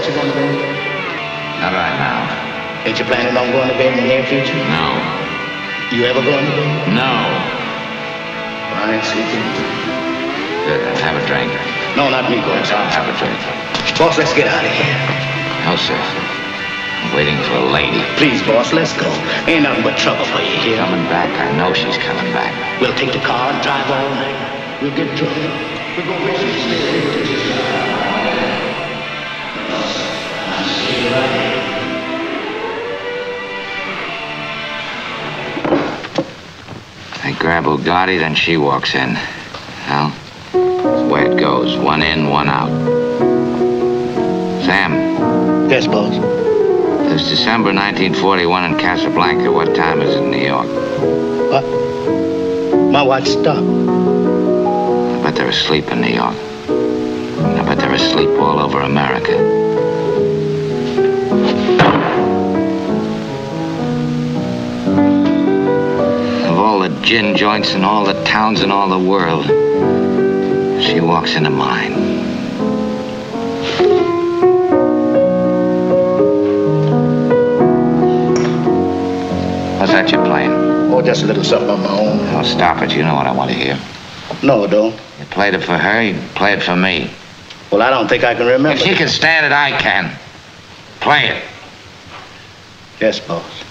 what you're going to do? Not right now. Ain't you planning on going to bed in the near future? No. You ever going to bed? No. Well, I ain't sleeping. Good. Have a drink. No, not me, going. Have a drink. Boss, let's get out of here. No, sir. I'm waiting for a lady. Please, boss, let's go. Ain't nothing but trouble for you here. Coming back. I know she's coming back. We'll take the car and drive all night. We'll get drunk. We'll go. to Grab Ugarte, then she walks in. Well, that's the way it goes. One in, one out. Sam, Yes, boss. it's December 1941 in Casablanca. What time is it in New York? What? My watch stopped. I bet they're asleep in New York. I bet they're asleep all over America. Gin joints in all the towns in all the world, she walks into mine. What's that you're playing? Oh, just a little something on my own. Oh, stop it. You know what I want to hear. No, don't. You played it for her, you play it for me. Well, I don't think I can remember. If she can stand it, I can. Play it. Yes, boss.